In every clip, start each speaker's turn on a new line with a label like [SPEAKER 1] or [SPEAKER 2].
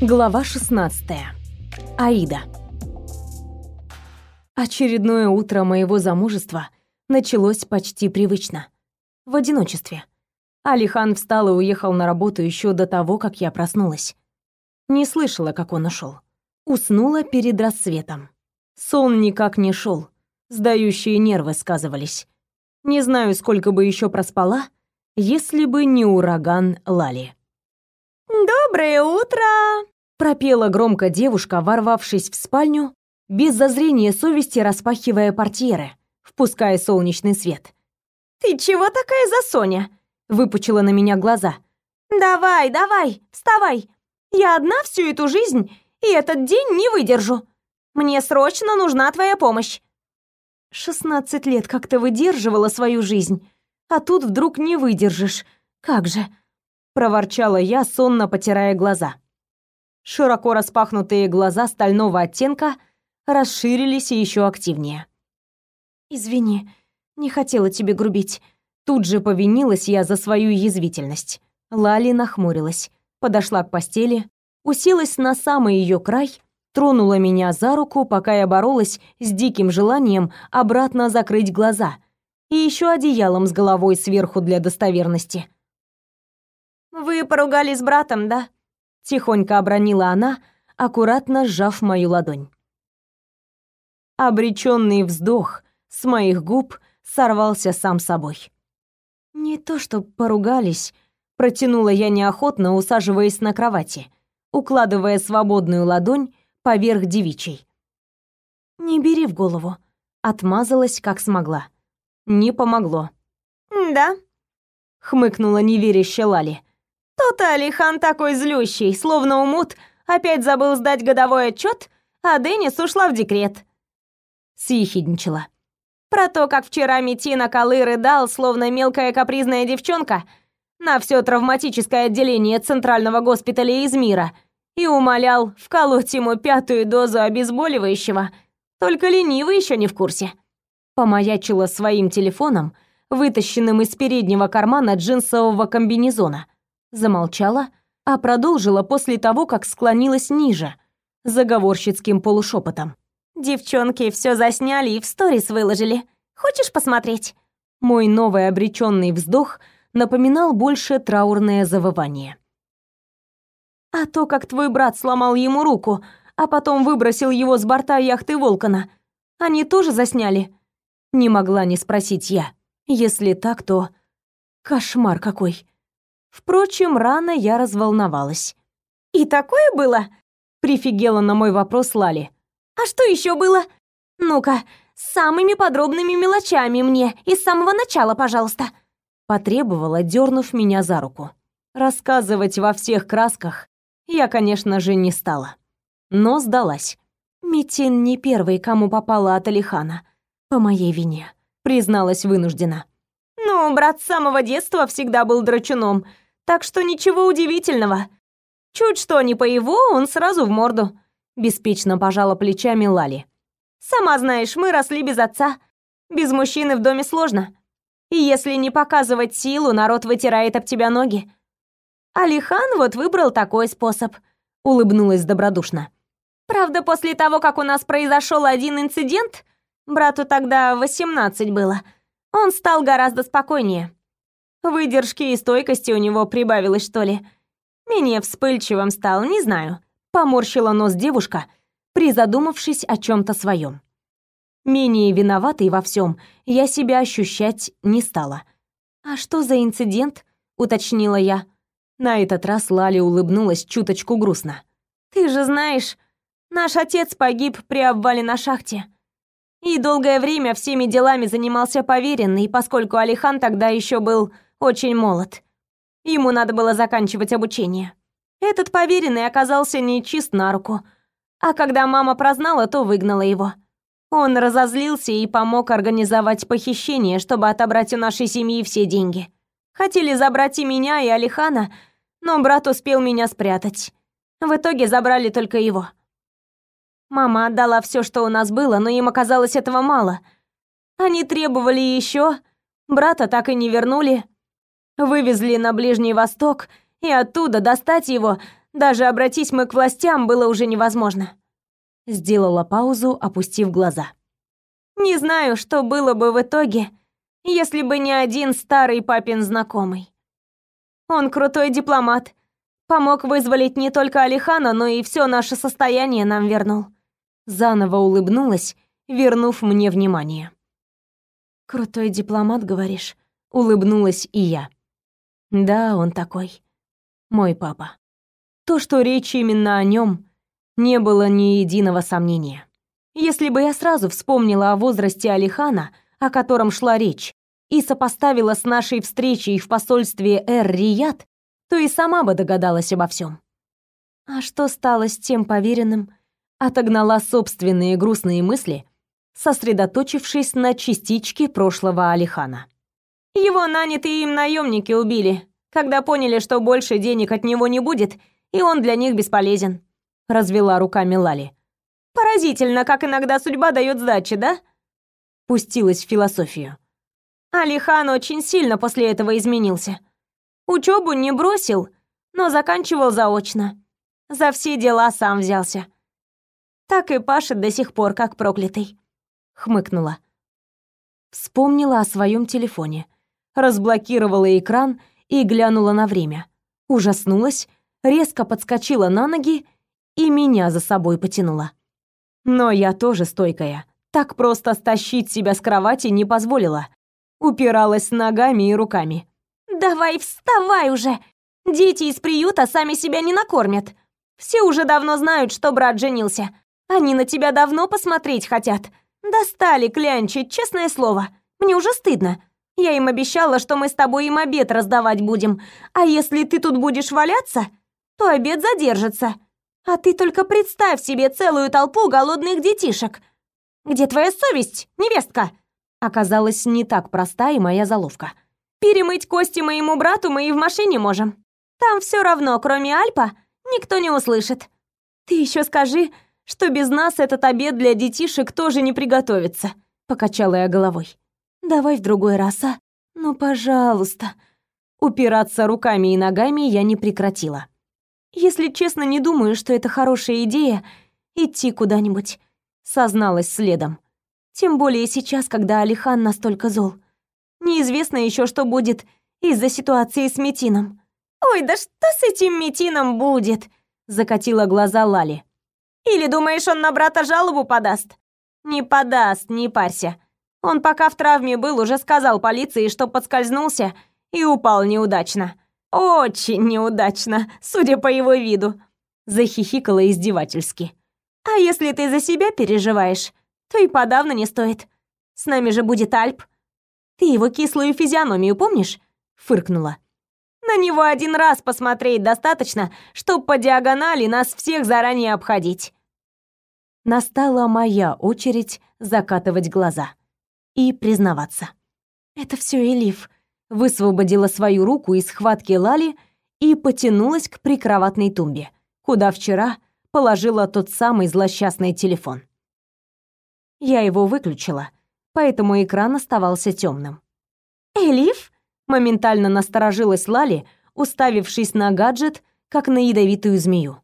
[SPEAKER 1] Глава 16. Аида. Очередное утро моего замужества началось почти привычно. В одиночестве. Алихан встал и уехал на работу еще до того, как я проснулась. Не слышала, как он ушел. Уснула перед рассветом. Сон никак не шел. Сдающие нервы сказывались. Не знаю, сколько бы еще проспала, если бы не ураган Лали.
[SPEAKER 2] «Доброе утро!» — пропела громко девушка, ворвавшись в спальню, без зазрения совести распахивая портьеры, впуская солнечный свет. «Ты чего такая за Соня?» — выпучила на меня глаза. «Давай, давай, вставай! Я одна всю эту жизнь и этот день не выдержу. Мне срочно нужна твоя помощь».
[SPEAKER 1] «Шестнадцать лет как то выдерживала свою жизнь, а тут вдруг не выдержишь. Как же?» Проворчала я, сонно потирая глаза. Широко распахнутые глаза стального оттенка расширились еще активнее. Извини, не хотела тебе грубить. Тут же повинилась я за свою язвительность. Лали нахмурилась, подошла к постели, уселась на самый ее край, тронула меня за руку, пока я боролась с диким желанием обратно закрыть глаза и еще одеялом с головой сверху для достоверности.
[SPEAKER 2] «Вы поругались с братом, да?»
[SPEAKER 1] Тихонько обронила она, аккуратно сжав мою ладонь. Обреченный вздох с моих губ сорвался сам собой. «Не то что поругались», — протянула я неохотно, усаживаясь на кровати, укладывая свободную ладонь поверх девичьей. «Не бери в голову», — отмазалась как смогла. Не помогло.
[SPEAKER 2] «Да?»
[SPEAKER 1] — хмыкнула неверяще Лали.
[SPEAKER 2] То-то Алихан такой злющий, словно умут, опять забыл сдать годовой отчет, а Денис ушла в декрет.
[SPEAKER 1] Съехидничала.
[SPEAKER 2] Про то, как вчера Митина Колы рыдал, словно мелкая капризная девчонка, на все травматическое отделение Центрального госпиталя из мира и умолял вколоть ему пятую дозу обезболивающего, только ленивый еще не в курсе.
[SPEAKER 1] Помаячила своим телефоном, вытащенным из переднего кармана джинсового комбинезона замолчала, а продолжила после того, как склонилась ниже, заговорщицким полушепотом.
[SPEAKER 2] «Девчонки все засняли и в сторис выложили. Хочешь посмотреть?»
[SPEAKER 1] Мой новый обреченный вздох напоминал больше траурное завывание. «А то, как твой брат сломал ему руку, а потом выбросил его с борта яхты Волкана, они тоже засняли?» Не могла не спросить я. Если так, то... Кошмар какой. Впрочем, рано я разволновалась.
[SPEAKER 2] «И такое было?»
[SPEAKER 1] — прифигела на мой вопрос Лали.
[SPEAKER 2] «А что еще было? Ну-ка, с самыми подробными мелочами мне и с самого начала, пожалуйста», —
[SPEAKER 1] потребовала, дернув меня за руку. Рассказывать во всех красках я, конечно же, не стала. Но сдалась. Митин не первый, кому попала от Алихана. По моей вине, призналась вынуждена.
[SPEAKER 2] «Ну, брат с самого детства всегда был драчуном», так что ничего удивительного. Чуть что не по его, он сразу в морду. Беспечно пожала плечами Лали. Сама знаешь, мы росли без отца. Без мужчины в доме сложно. И если не показывать силу, народ вытирает об тебя ноги. Алихан вот выбрал такой способ. Улыбнулась добродушно. Правда, после того, как у нас произошел один инцидент, брату тогда 18 было, он стал гораздо спокойнее. Выдержки и стойкости у него прибавилось, что ли. Менее вспыльчивым стал, не знаю.
[SPEAKER 1] Поморщила нос девушка, призадумавшись о чем то своем. Менее виноватой во всем я себя ощущать не стала. «А что за инцидент?» — уточнила я. На этот раз Лали улыбнулась чуточку грустно.
[SPEAKER 2] «Ты же знаешь, наш отец погиб при обвале на шахте. И долгое время всеми делами занимался поверенный, поскольку Алихан тогда еще был очень молод. Ему надо было заканчивать обучение. Этот поверенный оказался нечист на руку. А когда мама прознала, то выгнала его. Он разозлился и помог организовать похищение, чтобы отобрать у нашей семьи все деньги. Хотели забрать и меня, и Алихана, но брат успел меня спрятать. В итоге забрали только его. Мама отдала все, что у нас было, но им оказалось этого мало. Они требовали еще, брата так и не вернули, Вывезли на Ближний Восток, и оттуда достать его Даже обратись мы к властям было уже невозможно.
[SPEAKER 1] Сделала паузу, опустив глаза.
[SPEAKER 2] Не знаю, что было бы в итоге, если бы не один старый папин знакомый. Он крутой дипломат, помог вызволить не только Алихана, но и все наше состояние нам вернул.
[SPEAKER 1] Заново улыбнулась, вернув мне внимание.
[SPEAKER 2] Крутой дипломат, говоришь? Улыбнулась и я.
[SPEAKER 1] Да, он такой. Мой папа. То, что речь именно о нем, не было ни единого сомнения. Если бы я сразу вспомнила о возрасте Алихана, о котором шла речь, и сопоставила с нашей встречей в посольстве Эр-Рияд, то и сама бы догадалась обо всем.
[SPEAKER 2] А что стало с тем поверенным?
[SPEAKER 1] Отогнала собственные грустные мысли, сосредоточившись на частичке прошлого Алихана.
[SPEAKER 2] Его нанятые им наемники убили, когда поняли, что больше денег от него не будет, и он для них бесполезен. Развела руками Лали. Поразительно, как иногда судьба дает сдачи, да?
[SPEAKER 1] Пустилась в философию.
[SPEAKER 2] Алихан очень сильно после этого изменился. Учебу не бросил, но заканчивал заочно. За все дела сам взялся. Так и пашет до сих пор, как проклятый.
[SPEAKER 1] Хмыкнула. Вспомнила о своем телефоне. Разблокировала экран и глянула на время. Ужаснулась, резко подскочила на ноги и меня за собой потянула. Но я тоже стойкая. Так просто стащить себя с кровати не позволила. Упиралась ногами и руками.
[SPEAKER 2] «Давай вставай уже! Дети из приюта сами себя не накормят. Все уже давно знают, что брат женился. Они на тебя давно посмотреть хотят. Достали клянчить, честное слово. Мне уже стыдно. Я им обещала, что мы с тобой им обед раздавать будем. А если ты тут будешь валяться, то обед задержится. А ты только представь себе целую толпу голодных детишек. Где твоя совесть, невестка?
[SPEAKER 1] Оказалось, не так проста и моя заловка.
[SPEAKER 2] Перемыть кости моему брату мы и в машине можем. Там все равно, кроме Альпа, никто не услышит. Ты еще скажи, что без нас этот обед для детишек тоже не приготовится, покачала я головой.
[SPEAKER 1] Давай в другой раз, а? Ну, пожалуйста. Упираться руками и ногами я не прекратила.
[SPEAKER 2] Если честно, не думаю, что это хорошая идея идти куда-нибудь, созналась следом. Тем более сейчас, когда Алихан настолько зол. Неизвестно еще, что будет из-за ситуации с Метином. Ой, да что с этим Метином будет? закатила глаза Лали. Или думаешь, он на брата жалобу подаст? Не подаст, не парься. Он пока в травме был, уже сказал полиции, что подскользнулся и упал неудачно. Очень неудачно, судя по его виду. Захихикала издевательски. А если ты за себя переживаешь, то и подавно не стоит. С нами же будет Альп. Ты его кислую физиономию помнишь? Фыркнула. На него один раз посмотреть достаточно, чтобы по диагонали нас всех заранее обходить.
[SPEAKER 1] Настала моя очередь закатывать глаза и признаваться. Это все Элиф высвободила свою руку из схватки Лали и потянулась к прикроватной тумбе, куда вчера положила тот самый злосчастный телефон. Я его выключила, поэтому экран оставался темным.
[SPEAKER 2] «Элиф?»
[SPEAKER 1] — моментально насторожилась Лали, уставившись на гаджет, как на ядовитую змею.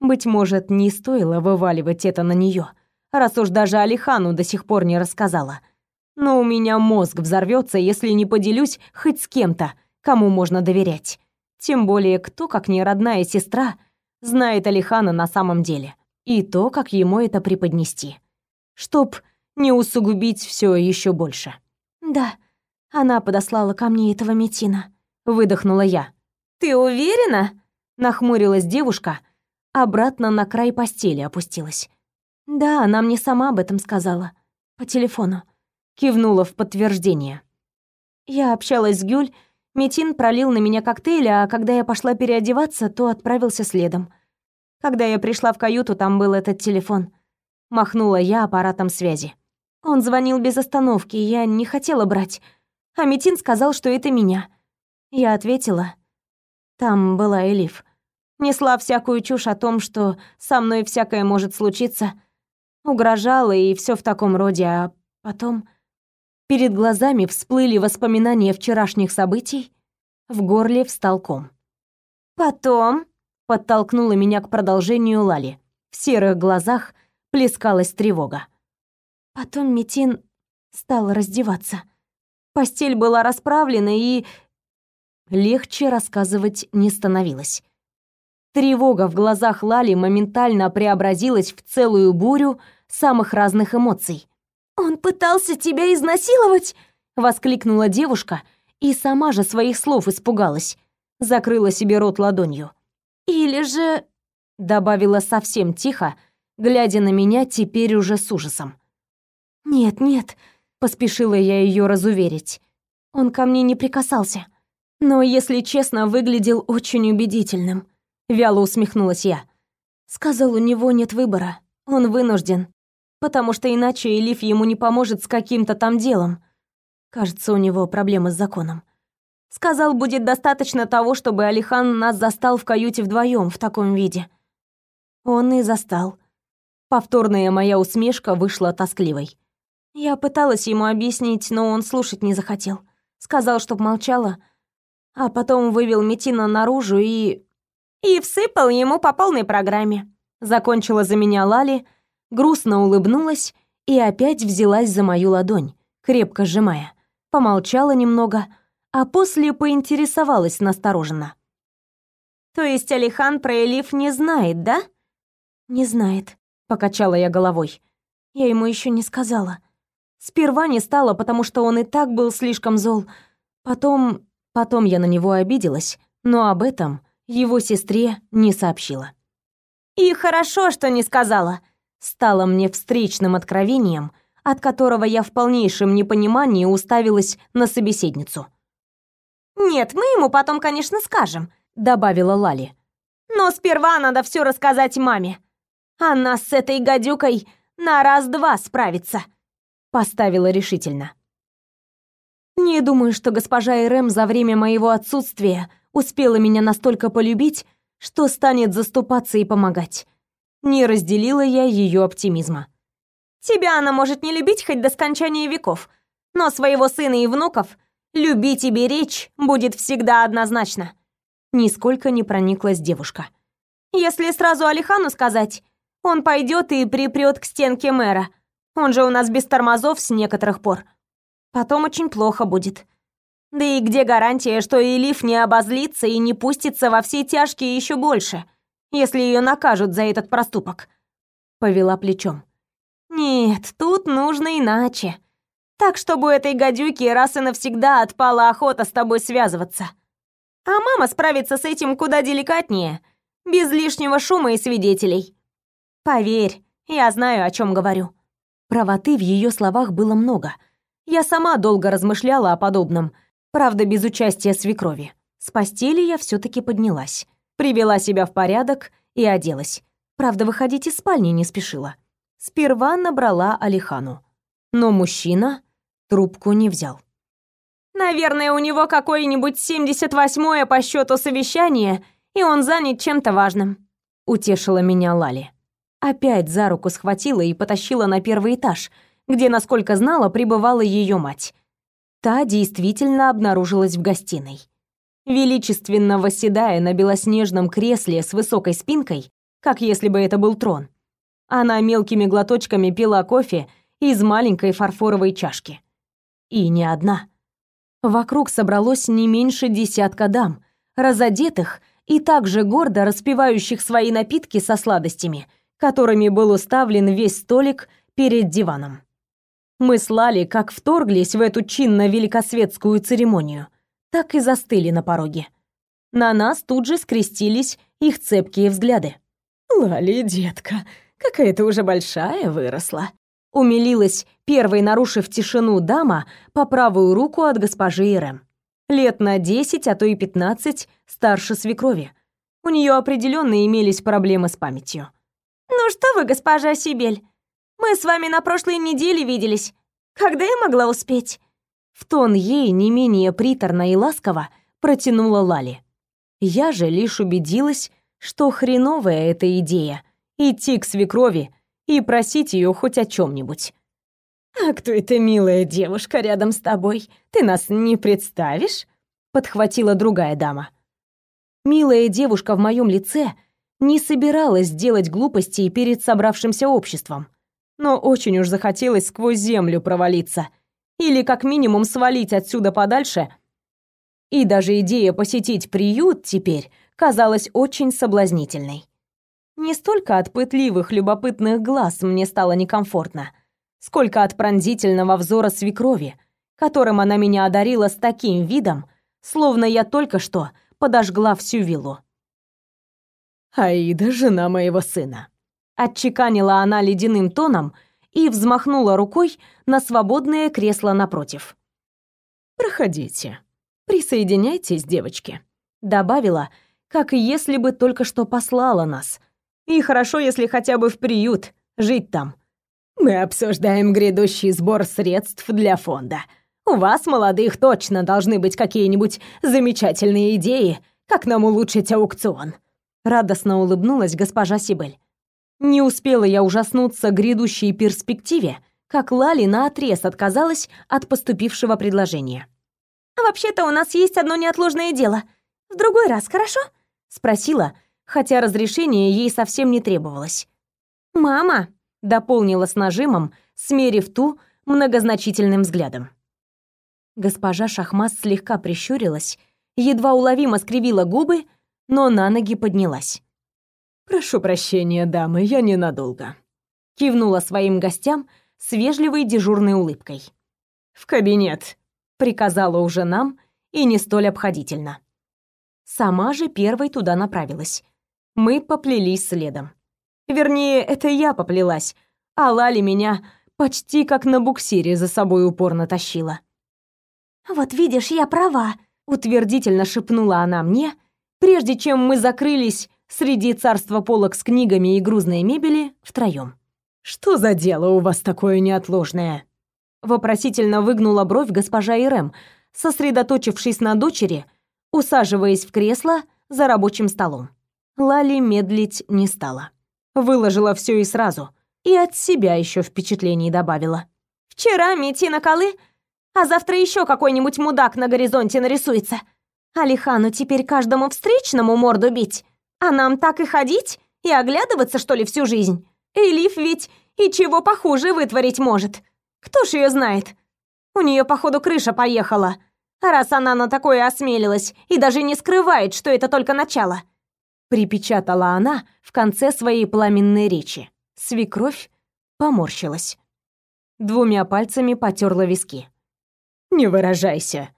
[SPEAKER 1] Быть может, не стоило вываливать это на нее, раз уж даже Алихану до сих пор не рассказала — но у меня мозг взорвется, если не поделюсь хоть с кем-то, кому можно доверять. Тем более, кто, как не родная сестра, знает Алихана на самом деле. И то, как ему это преподнести. Чтоб не усугубить все еще больше.
[SPEAKER 2] «Да, она подослала ко мне этого Метина», —
[SPEAKER 1] выдохнула я.
[SPEAKER 2] «Ты уверена?»
[SPEAKER 1] — нахмурилась девушка, обратно на край постели опустилась.
[SPEAKER 2] «Да, она мне сама об этом сказала. По телефону
[SPEAKER 1] кивнула в подтверждение.
[SPEAKER 2] Я общалась с Гюль, Метин пролил на меня коктейль, а когда я пошла переодеваться, то отправился следом. Когда я пришла в каюту, там был этот телефон. Махнула я аппаратом связи. Он звонил без остановки, я не хотела брать. А Метин сказал, что это меня. Я ответила. Там была Элиф. Несла всякую чушь о том, что со мной всякое может случиться. Угрожала и все в таком роде, а потом...
[SPEAKER 1] Перед глазами всплыли воспоминания вчерашних событий, в горле встал ком.
[SPEAKER 2] «Потом?»
[SPEAKER 1] подтолкнула меня к продолжению Лали. В серых глазах плескалась тревога. Потом Метин стал раздеваться. Постель была расправлена, и легче рассказывать не становилось. Тревога в глазах Лали моментально преобразилась в целую бурю самых разных эмоций. «Он пытался тебя изнасиловать?» — воскликнула девушка и сама же своих слов испугалась. Закрыла себе рот ладонью. «Или же...» — добавила совсем тихо, глядя на меня теперь уже с ужасом. «Нет, нет», — поспешила я ее разуверить. «Он ко мне не прикасался. Но, если честно, выглядел очень убедительным». Вяло усмехнулась я. Сказал, у него нет выбора. Он вынужден. Потому что иначе Элиф ему не поможет с каким-то там делом. Кажется, у него проблемы с законом. Сказал, будет достаточно того, чтобы Алихан нас застал в каюте вдвоем в таком виде. Он и застал. Повторная моя усмешка вышла тоскливой. Я пыталась ему объяснить, но он слушать не захотел. Сказал, чтоб молчала, а потом вывел Метина наружу и и всыпал ему по полной программе. Закончила за меня Лали, грустно улыбнулась и опять взялась за мою ладонь, крепко сжимая. Помолчала немного, а после поинтересовалась настороженно. «То есть Алихан про Элиф не знает, да?» «Не знает», — покачала я головой. Я ему еще не сказала. Сперва не стала, потому что он и так был слишком зол. Потом... Потом я на него обиделась, но об этом его сестре не сообщила. «И хорошо, что не сказала», стало мне встречным откровением, от которого я в полнейшем непонимании уставилась на собеседницу. «Нет, мы ему потом, конечно, скажем», — добавила Лали. «Но сперва надо все рассказать маме. Она с этой гадюкой на раз-два справится», — поставила решительно. Не думаю, что госпожа Эрэм за время моего отсутствия успела меня настолько полюбить, что станет заступаться и помогать. Не разделила я ее оптимизма. Тебя она может не любить хоть до скончания веков, но своего сына и внуков любить и беречь будет всегда однозначно. Нисколько не прониклась девушка. Если сразу Алихану сказать, он пойдет и припрет к стенке мэра. Он же у нас без тормозов с некоторых пор. Потом очень плохо будет. Да и где гарантия, что Элиф не обозлится и не пустится во все тяжкие еще больше, если ее накажут за этот проступок? Повела плечом. Нет, тут нужно иначе. Так, чтобы у этой гадюки раз и навсегда отпала охота с тобой связываться. А мама справится с этим куда деликатнее, без лишнего шума и свидетелей. Поверь, я знаю, о чем говорю. Правоты в ее словах было много. Я сама долго размышляла о подобном — Правда, без участия свекрови. С постели я все таки поднялась, привела себя в порядок и оделась. Правда, выходить из спальни не спешила. Сперва набрала Алихану. Но мужчина трубку не взял. «Наверное, у него какое-нибудь 78-е по счету совещание, и он занят чем-то важным», — утешила меня Лали. Опять за руку схватила и потащила на первый этаж, где, насколько знала, пребывала ее мать. Та действительно обнаружилась в гостиной. Величественно восседая на белоснежном кресле с высокой спинкой, как если бы это был трон, она мелкими глоточками пила кофе из маленькой фарфоровой чашки. И не одна. Вокруг собралось не меньше десятка дам, разодетых и также гордо распивающих свои напитки со сладостями, которыми был уставлен весь столик перед диваном. Мы слали, как вторглись в эту чинно-великосветскую церемонию, так и застыли на пороге. На нас тут же скрестились их цепкие взгляды.
[SPEAKER 2] «Лали, детка, какая ты уже большая выросла»,
[SPEAKER 1] умилилась первой, нарушив тишину дама по правую руку от госпожи Ирэм. Лет на десять, а то и пятнадцать старше свекрови. У нее определенно имелись проблемы с памятью.
[SPEAKER 2] «Ну что вы, госпожа Сибель, мы с вами на прошлой неделе виделись. Когда я могла успеть?»
[SPEAKER 1] В тон ей не менее приторно и ласково протянула Лали. Я же лишь убедилась, что хреновая эта идея — идти к свекрови и просить ее хоть о чем нибудь
[SPEAKER 2] «А кто эта милая девушка рядом с тобой? Ты нас не представишь?»
[SPEAKER 1] — подхватила другая дама. Милая девушка в моем лице не собиралась делать глупостей перед собравшимся обществом, но очень уж захотелось сквозь землю провалиться или как минимум свалить отсюда подальше. И даже идея посетить приют теперь казалась очень соблазнительной. Не столько от пытливых, любопытных глаз мне стало некомфортно, сколько от пронзительного взора свекрови, которым она меня одарила с таким видом, словно я только что подожгла всю виллу. «Аида, жена моего сына», — отчеканила она ледяным тоном и взмахнула рукой на свободное кресло напротив. «Проходите, присоединяйтесь, девочки», — добавила, как если бы только что послала нас. «И хорошо, если хотя бы в приют, жить там». «Мы обсуждаем грядущий сбор средств для фонда», у вас, молодых, точно должны быть какие-нибудь замечательные идеи, как нам улучшить аукцион. Радостно улыбнулась госпожа Сибель. Не успела я ужаснуться грядущей перспективе, как Лали наотрез отказалась от поступившего предложения.
[SPEAKER 2] «А вообще-то у нас есть одно неотложное дело. В другой раз, хорошо?» — спросила, хотя разрешение ей совсем не требовалось.
[SPEAKER 1] «Мама!» — дополнила с нажимом, смерив ту многозначительным взглядом. Госпожа Шахмас слегка прищурилась, едва уловимо скривила губы, но на ноги поднялась. «Прошу прощения, дамы, я ненадолго», — кивнула своим гостям с вежливой дежурной улыбкой. «В кабинет», — приказала уже нам и не столь обходительно. Сама же первой туда направилась. Мы поплелись следом. Вернее, это я поплелась, а Лали меня почти как на буксире за собой упорно тащила.
[SPEAKER 2] «Вот видишь, я права», —
[SPEAKER 1] утвердительно шепнула она мне, прежде чем мы закрылись среди царства полок с книгами и грузной мебели втроем. «Что за дело у вас такое неотложное?» Вопросительно выгнула бровь госпожа Ирэм, сосредоточившись на дочери, усаживаясь в кресло за рабочим столом. Лали медлить не стала. Выложила все и сразу, и от себя еще впечатлений добавила.
[SPEAKER 2] «Вчера Митина Колы а завтра еще какой-нибудь мудак на горизонте нарисуется. Алихану теперь каждому встречному морду бить, а нам так и ходить и оглядываться, что ли, всю жизнь? Элиф ведь и чего похуже вытворить может. Кто ж ее знает? У нее, походу, крыша поехала, раз она на такое осмелилась и даже не скрывает, что это только начало.
[SPEAKER 1] Припечатала она в конце своей пламенной речи. Свекровь поморщилась. Двумя пальцами потерла виски. «Не выражайся.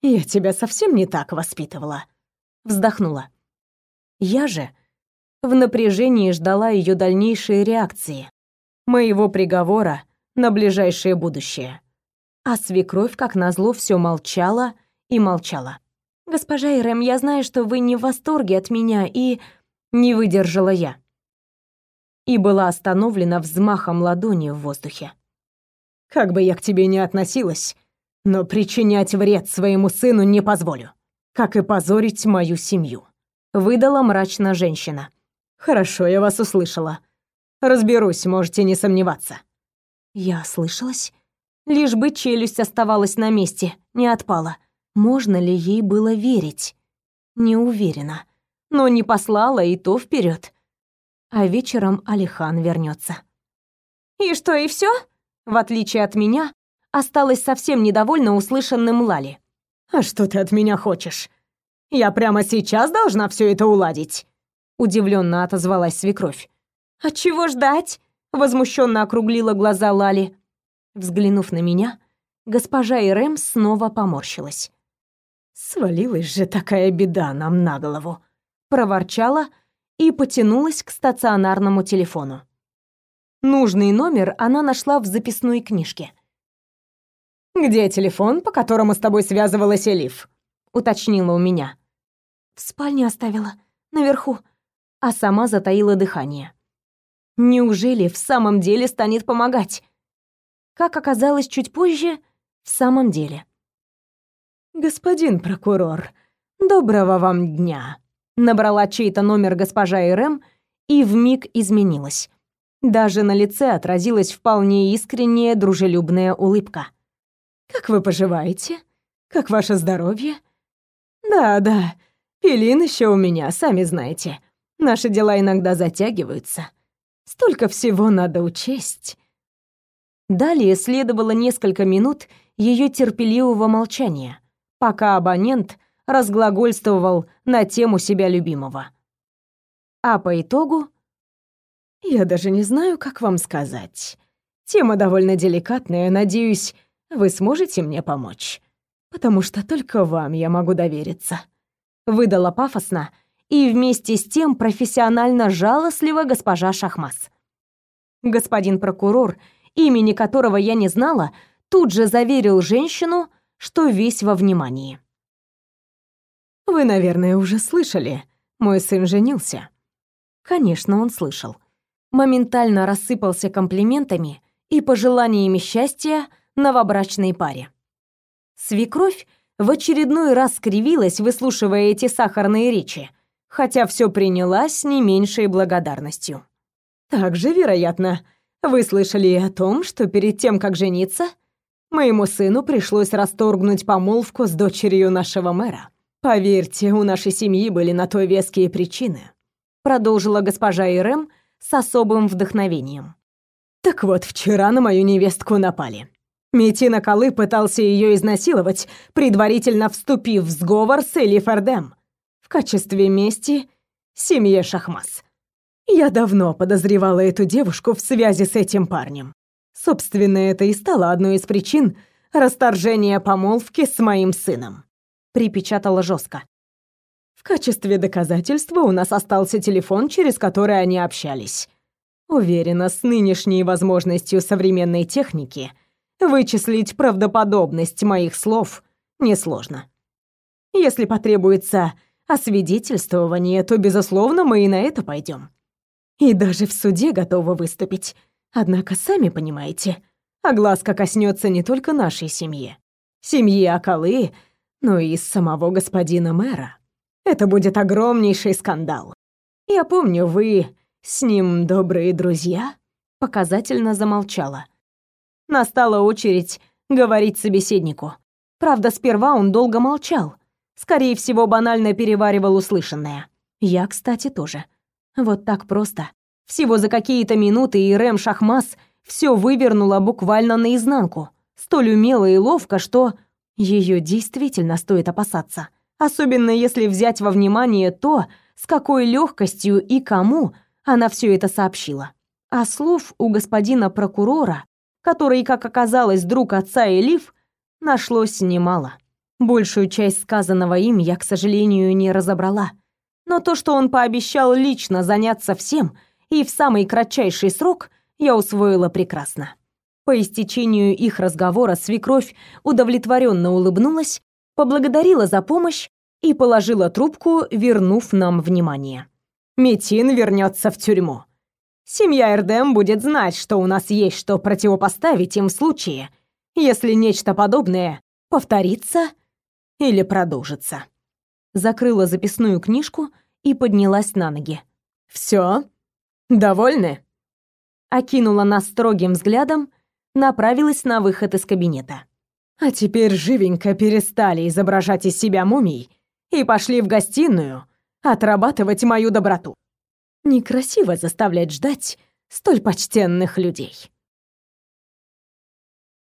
[SPEAKER 1] Я тебя совсем не так воспитывала», — вздохнула. Я же в напряжении ждала ее дальнейшей реакции, моего приговора на ближайшее будущее. А свекровь, как назло, все молчала и молчала. «Госпожа Ирэм, я знаю, что вы не в восторге от меня, и...» Не выдержала я. И была остановлена взмахом ладони в воздухе. «Как бы я к тебе ни относилась, но причинять вред своему сыну не позволю, как и позорить мою семью», — выдала мрачно женщина. «Хорошо, я вас услышала. Разберусь, можете не сомневаться». Я слышалась, лишь бы челюсть оставалась на месте, не отпала. Можно ли ей было верить? Не уверена. Но не послала и то вперед. А вечером Алихан вернется.
[SPEAKER 2] «И что, и все?
[SPEAKER 1] В отличие от меня, осталась совсем недовольна услышанным Лали. «А что ты от меня хочешь? Я прямо сейчас должна все это уладить?» Удивленно отозвалась свекровь.
[SPEAKER 2] «А чего ждать?»
[SPEAKER 1] Возмущенно округлила глаза Лали. Взглянув на меня, госпожа Ирэм снова поморщилась. «Свалилась же такая беда нам на голову!» Проворчала и потянулась к стационарному телефону. Нужный номер она нашла в записной книжке. «Где телефон, по которому с тобой связывалась Элиф?» — уточнила у меня.
[SPEAKER 2] «В спальне оставила, наверху»,
[SPEAKER 1] а сама затаила дыхание. Неужели в самом деле станет помогать? Как оказалось чуть позже, в самом деле. «Господин прокурор, доброго вам дня», — набрала чей-то номер госпожа Ирэм и вмиг изменилась. Даже на лице отразилась вполне искренняя дружелюбная улыбка. Как вы поживаете? Как ваше здоровье? Да, да. Пелин еще у меня, сами знаете. Наши дела иногда затягиваются. Столько всего надо учесть. Далее следовало несколько минут ее терпеливого молчания, пока абонент разглагольствовал на тему себя любимого. А по итогу... Я даже не знаю, как вам сказать. Тема довольно деликатная, надеюсь, вы сможете мне помочь. Потому что только вам я могу довериться. Выдала пафосно и вместе с тем профессионально жалостливо госпожа Шахмас. Господин прокурор имени которого я не знала, тут же заверил женщину, что весь во внимании. «Вы, наверное, уже слышали. Мой сын женился». Конечно, он слышал. Моментально рассыпался комплиментами и пожеланиями счастья новобрачной паре. Свекровь в очередной раз скривилась, выслушивая эти сахарные речи, хотя все приняла с не меньшей благодарностью. Также, вероятно, вы слышали о том, что перед тем, как жениться, моему сыну пришлось расторгнуть помолвку с дочерью нашего мэра. Поверьте, у нашей семьи были на то веские причины, продолжила госпожа Ирэм с особым вдохновением. Так вот, вчера на мою невестку напали. Метина Калы пытался ее изнасиловать, предварительно вступив в сговор с Элли Фердем в качестве мести семье Шахмас. Я давно подозревала эту девушку в связи с этим парнем. Собственно, это и стало одной из причин расторжения помолвки с моим сыном. Припечатала жестко. В качестве доказательства у нас остался телефон, через который они общались. Уверена, с нынешней возможностью современной техники вычислить правдоподобность моих слов несложно. Если потребуется освидетельствование, то, безусловно, мы и на это пойдем. И даже в суде готова выступить. Однако, сами понимаете, огласка коснется не только нашей семьи, семьи Акалы, но и самого господина мэра. Это будет огромнейший скандал. Я помню, вы с ним добрые друзья. Показательно замолчала. Настала очередь говорить собеседнику. Правда, сперва он долго молчал. Скорее всего, банально переваривал услышанное. Я, кстати, тоже. Вот так просто. Всего за какие-то минуты и Рэм Шахмас все вывернула буквально наизнанку. Столь умело и ловко, что ее действительно стоит опасаться. Особенно если взять во внимание то, с какой легкостью и кому она все это сообщила. А слов у господина прокурора, который, как оказалось, друг отца Элиф, нашлось немало. Большую часть сказанного им я, к сожалению, не разобрала но то, что он пообещал лично заняться всем и в самый кратчайший срок, я усвоила прекрасно. По истечению их разговора свекровь удовлетворенно улыбнулась, поблагодарила за помощь и положила трубку, вернув нам внимание. Метин вернется в тюрьму. Семья Эрдем будет знать, что у нас есть что противопоставить им в случае, если нечто подобное повторится или продолжится закрыла записную книжку и поднялась на ноги. «Все? Довольны?» Окинула нас строгим взглядом, направилась на выход из кабинета. «А теперь живенько перестали изображать из себя мумий и пошли в гостиную отрабатывать мою доброту. Некрасиво заставлять ждать столь почтенных людей».